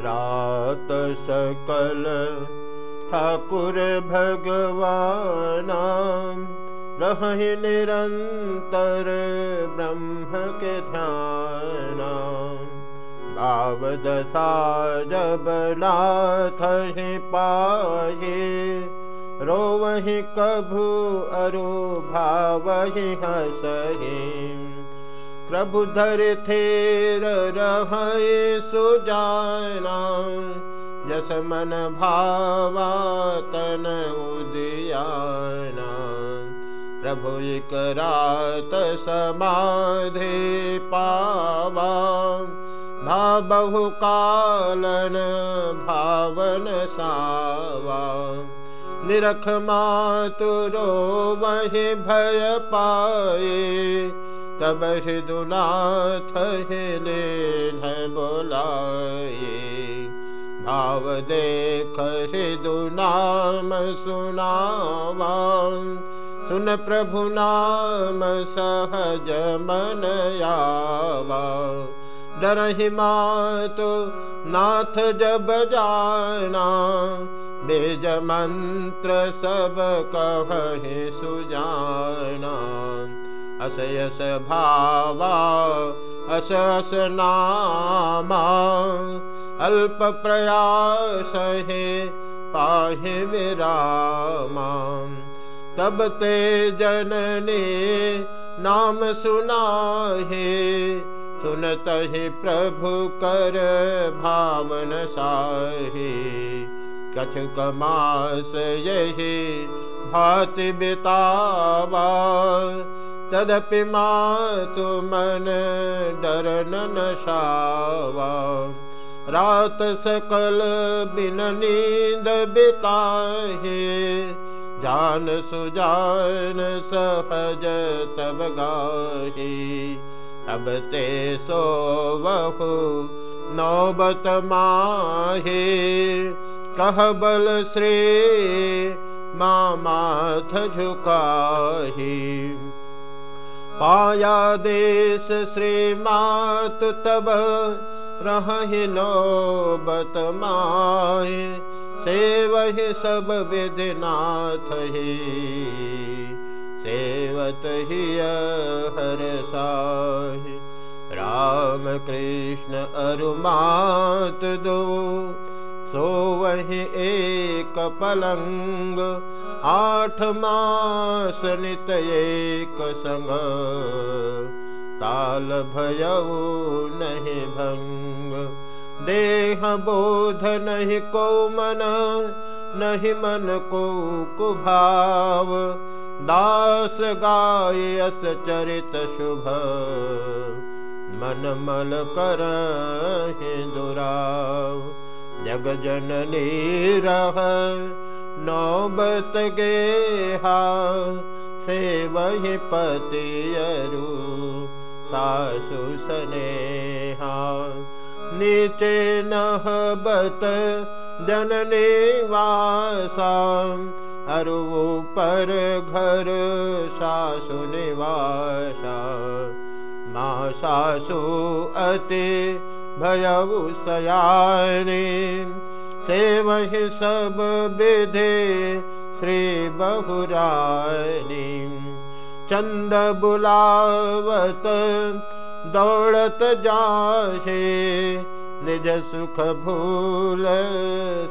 रात सकल ठाकुर भगवान रहि निरंतर ब्रह्म के ध्यान। भाव दशा जब नाथ पाहे रो वही कभु अरु भावहि हसहि प्रभु धर थेर रहे सुजाना जस मन भावा तन उदियाना प्रभु एक रात समाधि पावा भा बहु कालन भावन सावा। निरख मातुरो वही भय पाए तब दुनाथ हिले बोलाए। भाव देख सिधु नाम सुनावा। सुन प्रभु नाम सहज मन आवा डरहि मातु नाथ जब जाना। बेज मंत्र सब कहे सुजाना। अस यस भावा, अस अस नामा। अल्प प्रयास है पाहे विरामा। तब ते जनने नाम सुना है सुनत ही प्रभु कर भावन साहे। कछुक कमास यही भाति बितावा तदपि मातु मन डर नशावा। रात सकल बिन नींद बिताहे, जान सुजान सहज तब गाही। अब ते सो बहु नौबत माहे, कह बल श्री माथ झुकाही पाया देश श्री मात तब रही नौबत माए से वही सब विधिनाथ ही। सेवत ही हर साहि, राम कृष्ण अरुमात दो। सो वही एक पलंग, आठ मास नित एक संग। ताल भयऊ नहीं भंग, देह बोध नहीं को मन नहीं मन को कुभाव। दास गाय अस चरित शुभ, मन मल कर दुराव। जग जननी रह नौबत गेहा से वही पतियरु सासु सनेहा। नीचे नहबत जननी वासा, अरु पर घर सासु निवासा। सयानी से वही सब विधे श्री बहुरानी चंद बुलावत दौड़त जाशे निज सुख भूल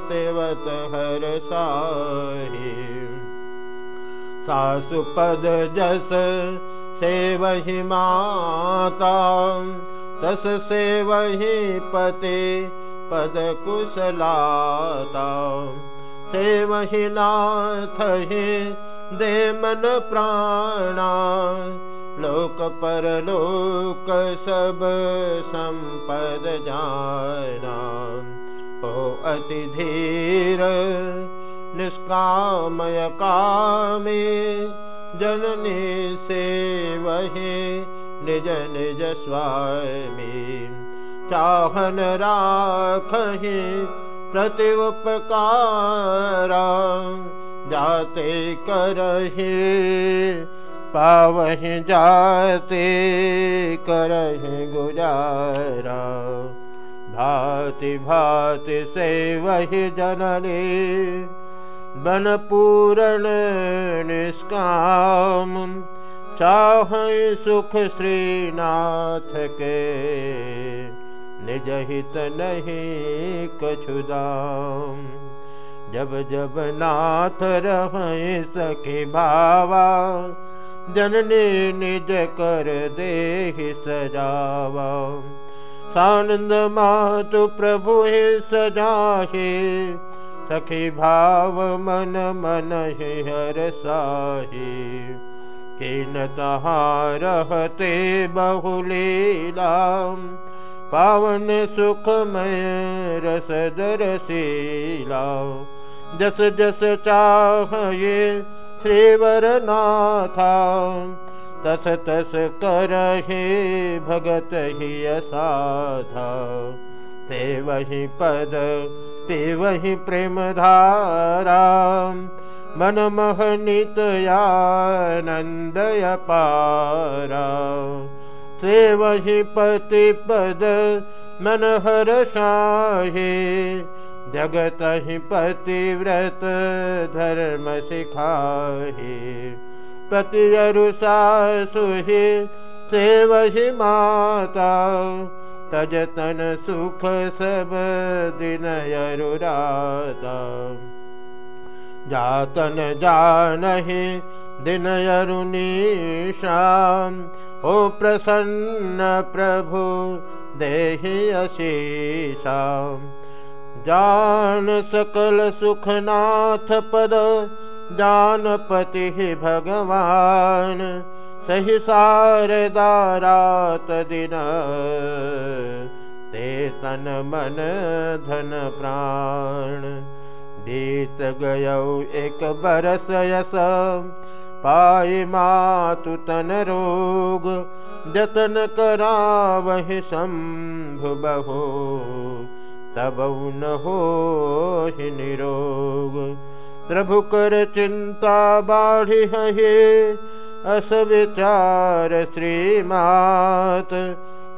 सेवत हर साही सासुपद जस से वही माता, तस से वही पते पद कुशलाता। सेवही नाथ ही दे मन प्राणा, लोक पर लोक सब संपद जाना। हो अति धीर निष्कामय कामे, जननी से वही निज निज स्वामी। चाहन राखहि प्रति उपकारा जाते करहि, पावहि जाते करहि गुजारा। भाति भाति से वही जननी बन पूरण निष्काम। चाह सुख श्रीनाथ के। निज हित नहीं कछुदाम जब जब नाथ रह सके भावा जननी निज कर दे सजावा। सानंद मातु प्रभु सजाहे। सखी भाव मन मन हर साही। किन रहते बहुलीला। पावन सुखमय रस दरसीला। जस जस चाह ये श्रीवर नाथा तस तस कर भगत ही असाधा। ते वही पद, ते वही प्रेम धारा मन महनित आनंदय पारा ते वही पति पद मन हर शाहे जगत ही पतिव्रत, धर्म सिखाहे। पति अरुषा सुहि से वही माता। तजतन सुख सब दिन अरुराता जातन जानहि दिन अरुणीशाम हो प्रसन्न प्रभु देहि जान सकल सुखनाथ पद, जानपति भगवान। सही सारदारात दिन ते तन मन धन प्राण। बीत गय एक बरस यस। पाई मातु तन रोग। जतन करा वही शंभु बहो। तब न हो ही निरोग। प्रभु कर चिंता बाढ़ी है अस विचार श्रीमात।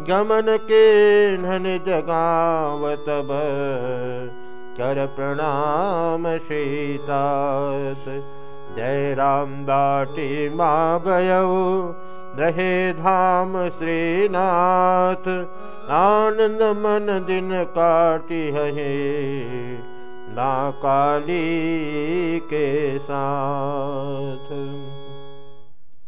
गमन के धन जगावत कर प्रणाम सीतात। जय राम बाटी माँ गय रहे धाम श्रीनाथ। आनंद मन दिन काटी है ना काली के साथ।